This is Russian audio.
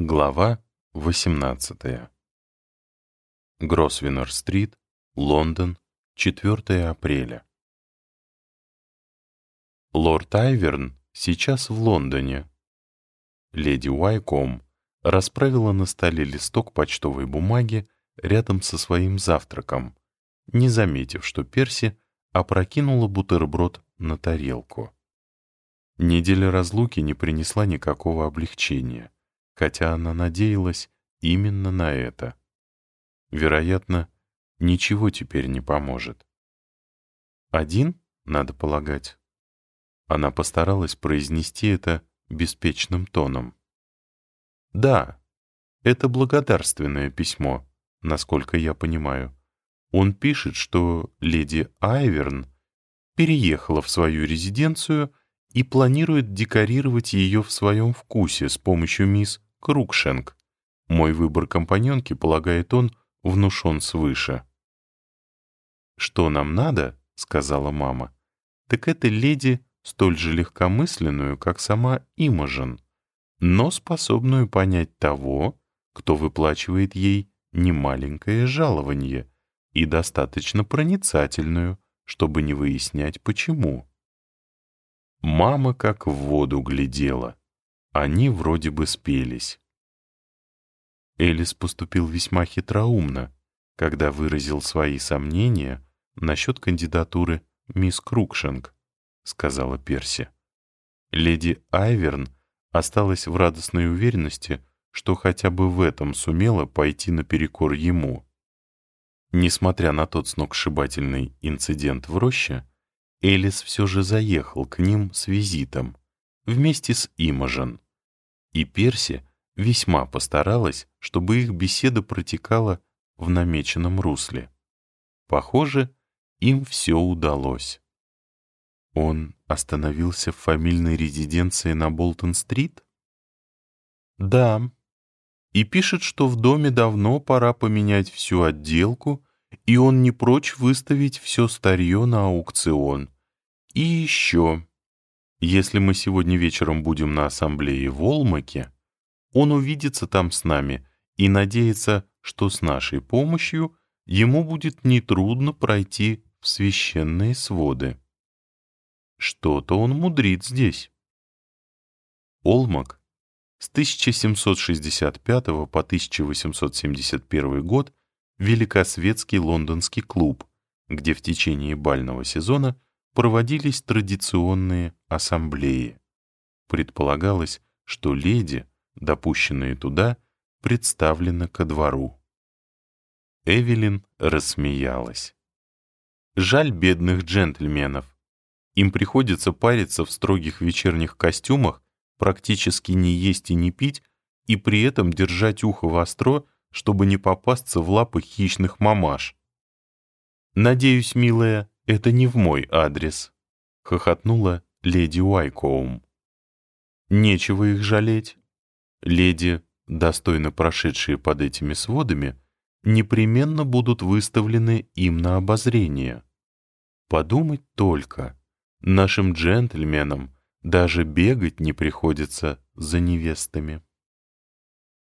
Глава 18. Гросвеннер-стрит, Лондон, 4 апреля. Лорд Айверн сейчас в Лондоне. Леди Уайком расправила на столе листок почтовой бумаги рядом со своим завтраком, не заметив, что Перси опрокинула бутерброд на тарелку. Неделя разлуки не принесла никакого облегчения хотя она надеялась именно на это. Вероятно, ничего теперь не поможет. Один, надо полагать. Она постаралась произнести это беспечным тоном. «Да, это благодарственное письмо, насколько я понимаю. Он пишет, что леди Айверн переехала в свою резиденцию и планирует декорировать ее в своем вкусе с помощью мисс Крукшенк. Мой выбор компаньонки, полагает он, внушен свыше. «Что нам надо?» — сказала мама. «Так это леди, столь же легкомысленную, как сама Имажен, но способную понять того, кто выплачивает ей немаленькое жалование и достаточно проницательную, чтобы не выяснять, почему». Мама как в воду глядела. Они вроде бы спелись. Элис поступил весьма хитроумно, когда выразил свои сомнения насчет кандидатуры мисс Крукшинг, сказала Перси. Леди Айверн осталась в радостной уверенности, что хотя бы в этом сумела пойти наперекор ему. Несмотря на тот сногсшибательный инцидент в роще, Элис все же заехал к ним с визитом, вместе с Имажен. И Перси весьма постаралась, чтобы их беседа протекала в намеченном русле. Похоже, им все удалось. Он остановился в фамильной резиденции на Болтон-стрит? Да. И пишет, что в доме давно пора поменять всю отделку, и он не прочь выставить все старье на аукцион. И еще если мы сегодня вечером будем на ассамблее в Олмаке, он увидится там с нами и надеется, что с нашей помощью ему будет нетрудно пройти в священные своды. Что-то он мудрит здесь. Олмак с 1765 по 1871 год великосветский лондонский клуб, где в течение бального сезона проводились традиционные ассамблеи. Предполагалось, что леди, допущенные туда, представлены ко двору. Эвелин рассмеялась. Жаль бедных джентльменов. Им приходится париться в строгих вечерних костюмах, практически не есть и не пить, и при этом держать ухо востро, чтобы не попасться в лапы хищных мамаш. Надеюсь, милая, это не в мой адрес», — хохотнула леди Уайкоум. «Нечего их жалеть. Леди, достойно прошедшие под этими сводами, непременно будут выставлены им на обозрение. Подумать только, нашим джентльменам даже бегать не приходится за невестами».